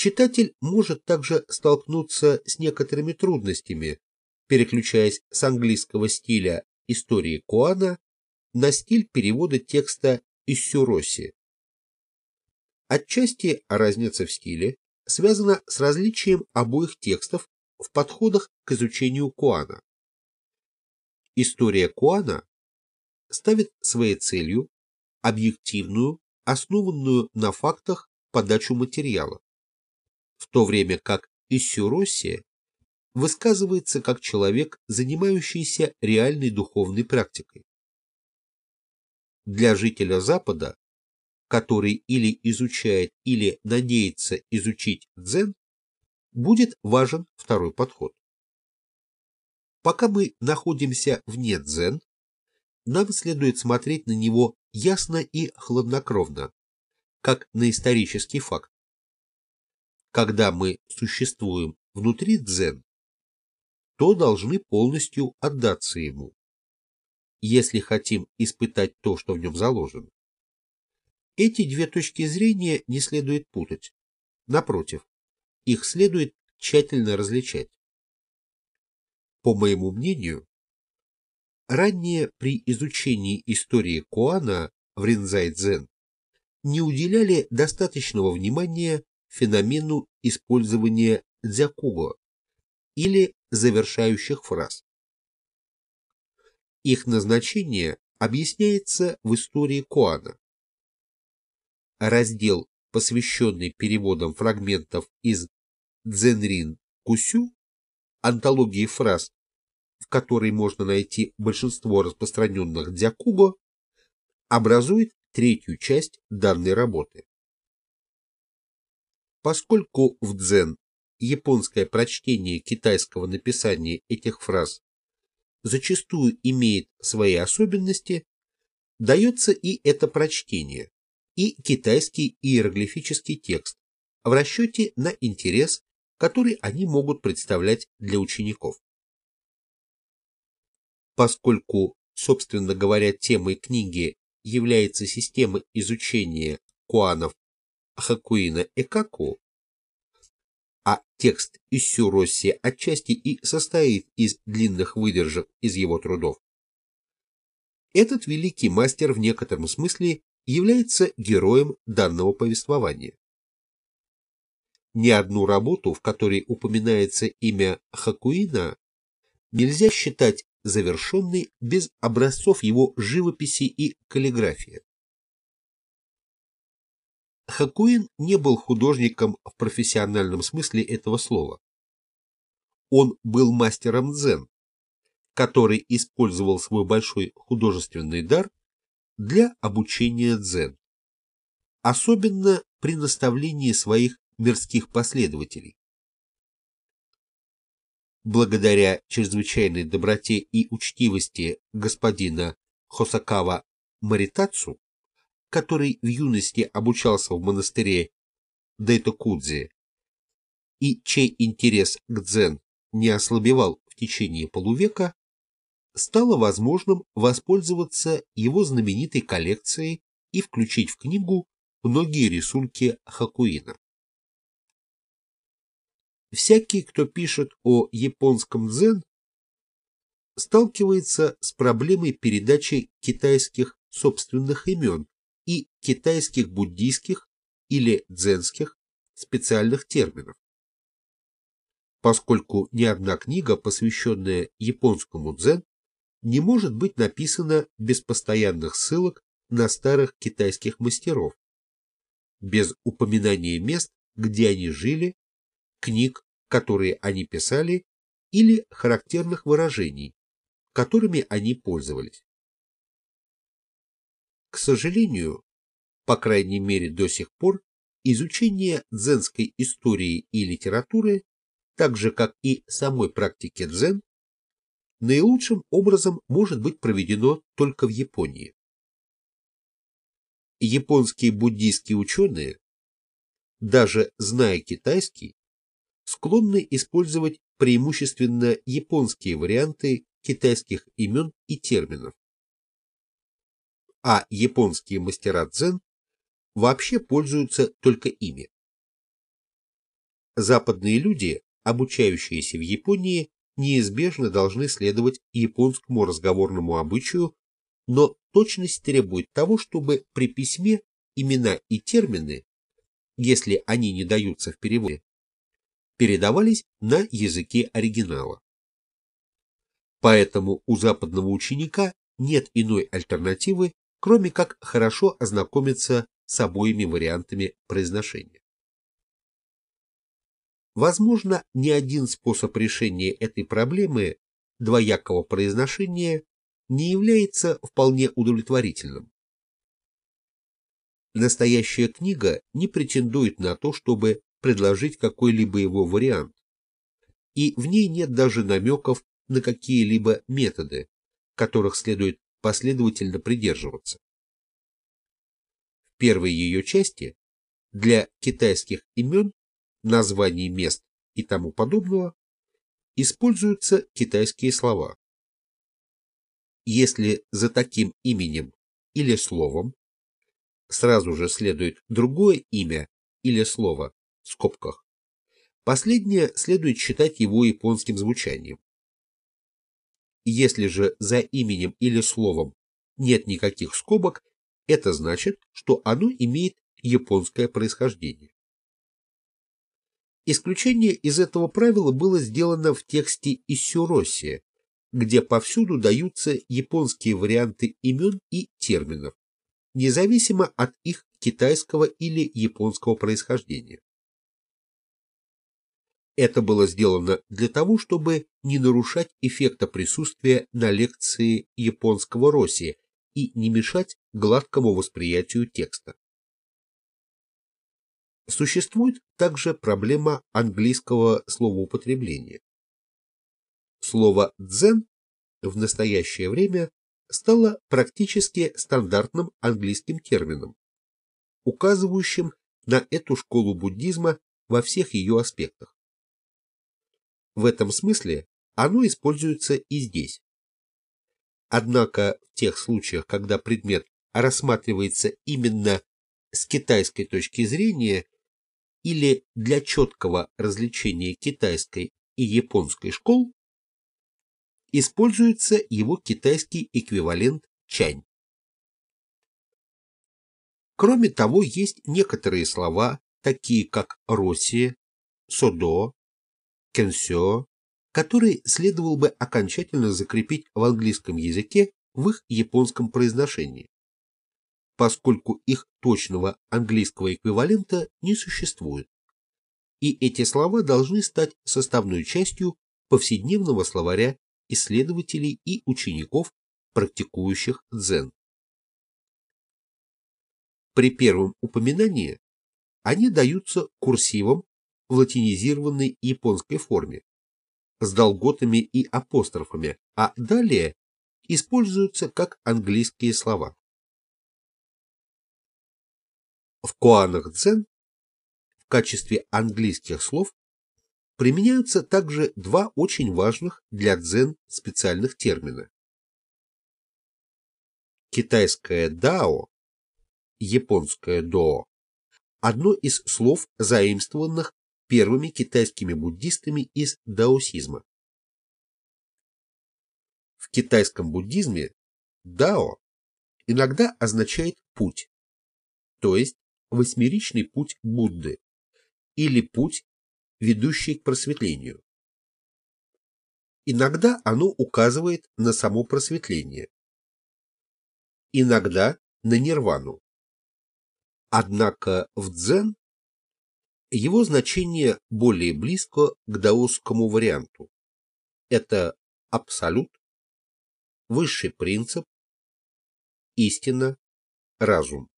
Читатель может также столкнуться с некоторыми трудностями, переключаясь с английского стиля истории Куана на стиль перевода текста из Сюроси. Отчасти разница в стиле связана с различием обоих текстов в подходах к изучению Куана. История Куана ставит своей целью объективную, основанную на фактах подачу материала, в то время как Иссюроссия высказывается как человек, занимающийся реальной духовной практикой. Для жителя Запада, который или изучает, или надеется изучить дзен, будет важен второй подход. Пока мы находимся вне дзен, нам следует смотреть на него ясно и хладнокровно, как на исторический факт. Когда мы существуем внутри дзен, то должны полностью отдаться ему, если хотим испытать то, что в нем заложено. Эти две точки зрения не следует путать. Напротив, их следует тщательно различать. По моему мнению, ранее при изучении истории Куана в Ринзай-Дзен не уделяли достаточного внимания феномену использования дзякуго или завершающих фраз. Их назначение объясняется в истории Куана. Раздел, посвященный переводам фрагментов из Дзенрин Кусю, антологии фраз, в которой можно найти большинство распространенных дзякуго, образует третью часть данной работы. Поскольку в дзен японское прочтение китайского написания этих фраз зачастую имеет свои особенности, дается и это прочтение, и китайский иероглифический текст в расчете на интерес, который они могут представлять для учеников. Поскольку, собственно говоря, темой книги является система изучения куанов Хакуина Экаку, а текст Иссю Росси отчасти и состоит из длинных выдержек из его трудов. Этот великий мастер в некотором смысле является героем данного повествования. Ни одну работу, в которой упоминается имя Хакуина, нельзя считать завершенной без образцов его живописи и каллиграфии. Хакуин не был художником в профессиональном смысле этого слова. Он был мастером дзен, который использовал свой большой художественный дар для обучения дзен, особенно при наставлении своих мирских последователей. Благодаря чрезвычайной доброте и учтивости господина Хосакава Маритацу, который в юности обучался в монастыре Дайтокудзи и чей интерес к дзен не ослабевал в течение полувека, стало возможным воспользоваться его знаменитой коллекцией и включить в книгу многие рисунки Хакуина. Всякий, кто пишет о японском дзен, сталкивается с проблемой передачи китайских собственных имен китайских буддийских или дзенских специальных терминов. Поскольку ни одна книга, посвященная японскому дзен, не может быть написана без постоянных ссылок на старых китайских мастеров, без упоминания мест, где они жили, книг, которые они писали, или характерных выражений, которыми они пользовались. К сожалению, по крайней мере до сих пор, изучение дзенской истории и литературы, так же как и самой практики дзен, наилучшим образом может быть проведено только в Японии. Японские буддийские ученые, даже зная китайский, склонны использовать преимущественно японские варианты китайских имен и терминов, а японские мастера дзен вообще пользуются только ими. западные люди, обучающиеся в Японии, неизбежно должны следовать японскому разговорному обычаю, но точность требует того, чтобы при письме имена и термины, если они не даются в переводе, передавались на языке оригинала. Поэтому у западного ученика нет иной альтернативы, кроме как хорошо ознакомиться с обоими вариантами произношения. Возможно, ни один способ решения этой проблемы двоякого произношения не является вполне удовлетворительным. Настоящая книга не претендует на то, чтобы предложить какой-либо его вариант, и в ней нет даже намеков на какие-либо методы, которых следует последовательно придерживаться. Первой ее части для китайских имен, названий мест и тому подобного используются китайские слова. Если за таким именем или словом сразу же следует другое имя или слово в скобках, последнее следует считать его японским звучанием. Если же за именем или словом нет никаких скобок, это значит, что оно имеет японское происхождение. Исключение из этого правила было сделано в тексте Иссюроси, где повсюду даются японские варианты имен и терминов, независимо от их китайского или японского происхождения. Это было сделано для того, чтобы не нарушать эффекта присутствия на лекции японского Росси и не мешать гладкому восприятию текста. Существует также проблема английского словоупотребления. Слово «дзен» в настоящее время стало практически стандартным английским термином, указывающим на эту школу буддизма во всех ее аспектах. В этом смысле оно используется и здесь. Однако в тех случаях, когда предмет рассматривается именно с китайской точки зрения или для четкого развлечения китайской и японской школ, используется его китайский эквивалент чань. Кроме того, есть некоторые слова, такие как роси, содо, кенсё, которые следовало бы окончательно закрепить в английском языке в их японском произношении, поскольку их точного английского эквивалента не существует. И эти слова должны стать составной частью повседневного словаря исследователей и учеников, практикующих дзен. При первом упоминании они даются курсивом в латинизированной японской форме, с долготами и апострофами, а далее используются как английские слова. В коанах дзен в качестве английских слов применяются также два очень важных для дзен специальных термина. Китайское дао, японское доо – одно из слов, заимствованных первыми китайскими буддистами из даосизма. В китайском буддизме дао иногда означает путь, то есть восьмеричный путь Будды или путь, ведущий к просветлению. Иногда оно указывает на само просветление, иногда на нирвану. Однако в дзен его значение более близко к даосскому варианту. Это абсолют, высший принцип, истина, разум.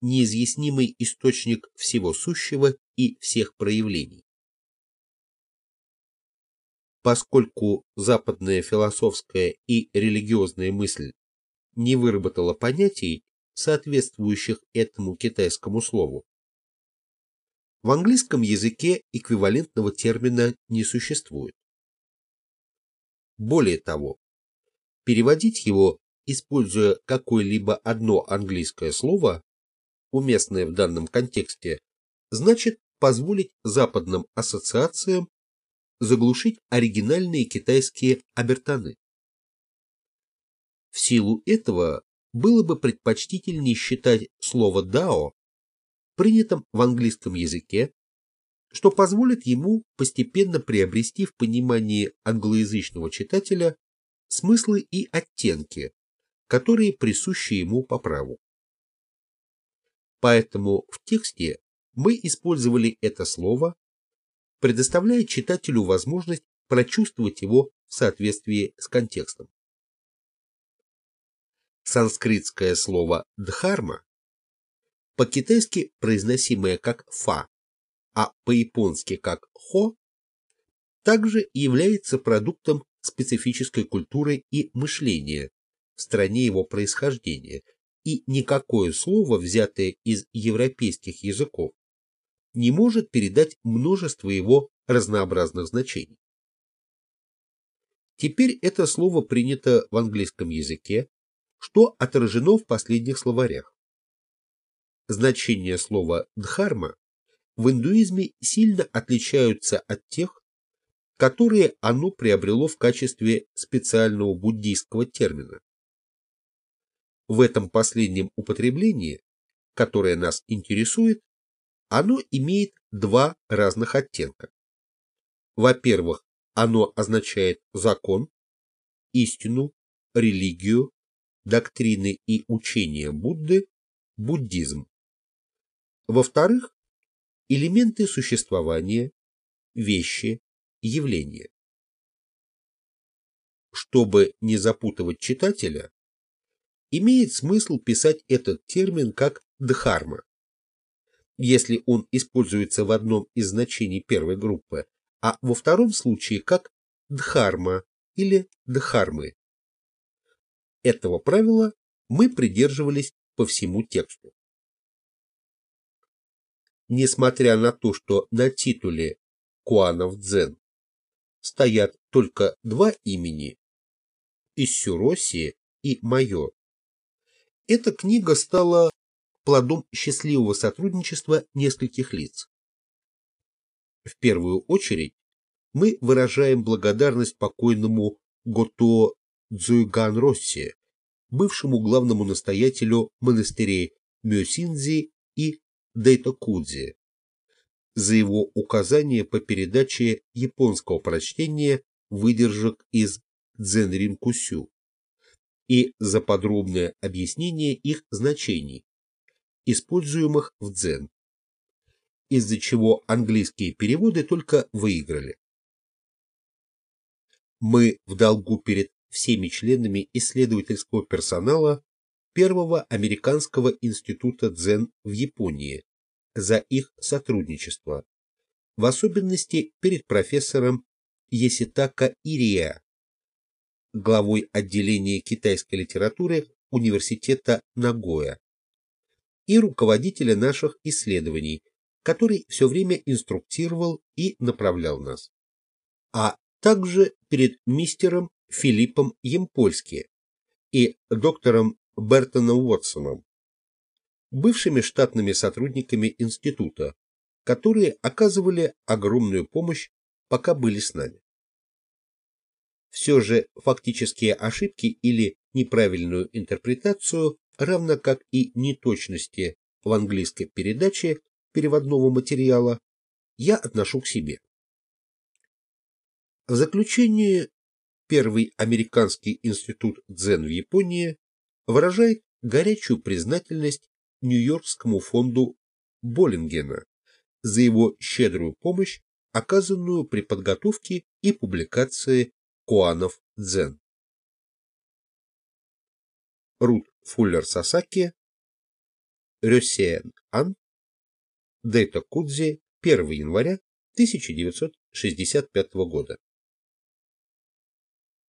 Неизъяснимый источник всего сущего и всех проявлений. Поскольку западная философская и религиозная мысль не выработала понятий, соответствующих этому китайскому слову, в английском языке эквивалентного термина не существует. Более того, переводить его, используя какое-либо одно английское слово, уместное в данном контексте, значит позволить западным ассоциациям заглушить оригинальные китайские обертоны. В силу этого было бы предпочтительнее считать слово «дао» принятым в английском языке, что позволит ему постепенно приобрести в понимании англоязычного читателя смыслы и оттенки, которые присущи ему по праву. Поэтому в тексте мы использовали это слово, предоставляя читателю возможность прочувствовать его в соответствии с контекстом. Санскритское слово «дхарма», по-китайски произносимое как «фа», а по-японски как «хо», также является продуктом специфической культуры и мышления в стране его происхождения, и никакое слово, взятое из европейских языков, не может передать множество его разнообразных значений. Теперь это слово принято в английском языке, что отражено в последних словарях. Значения слова «дхарма» в индуизме сильно отличаются от тех, которые оно приобрело в качестве специального буддийского термина. В этом последнем употреблении, которое нас интересует, оно имеет два разных оттенка. Во-первых, оно означает закон, истину, религию, доктрины и учения Будды, буддизм. Во-вторых, элементы существования, вещи, явления. Чтобы не запутывать читателя, имеет смысл писать этот термин как дхарма. Если он используется в одном из значений первой группы, а во втором случае как дхарма или дхармы. Этого правила мы придерживались по всему тексту. Несмотря на то, что на титуле Куанов Дзен стоят только два имени – Иссюроси и мое, эта книга стала плодом счастливого сотрудничества нескольких лиц. В первую очередь мы выражаем благодарность покойному Гото Цзуйган Росси, бывшему главному настоятелю монастырей Мёсинзи и Дэйтокудзи, за его указание по передаче японского прочтения выдержек из Дзенрин Кусю и за подробное объяснение их значений, используемых в дзен, из-за чего английские переводы только выиграли. Мы в долгу перед всеми членами исследовательского персонала Первого американского института дзен в Японии за их сотрудничество, в особенности перед профессором Еситака Ирия, главой отделения китайской литературы Университета Нагоя и руководителя наших исследований, который все время инструктировал и направлял нас, а также перед мистером Филиппом Емпольски и доктором Бертоном Уотсоном, бывшими штатными сотрудниками института, которые оказывали огромную помощь, пока были с нами. Все же фактические ошибки или неправильную интерпретацию, равно как и неточности в английской передаче переводного материала, я отношу к себе. В заключение, Первый американский институт дзен в Японии выражает горячую признательность Нью-Йоркскому фонду Боллингена за его щедрую помощь, оказанную при подготовке и публикации Куанов Дзен. Рут Фуллер Сасаки, Рёсеен Ан, Дейта Кудзи, 1 января 1965 года.